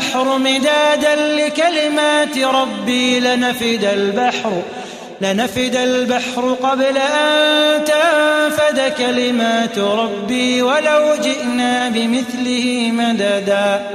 البحر مدادا لكلمات ربي لنفد البحر لنفد البحر قبل أن تنفد كلمات ربي. ولو جئنا بمثله مددا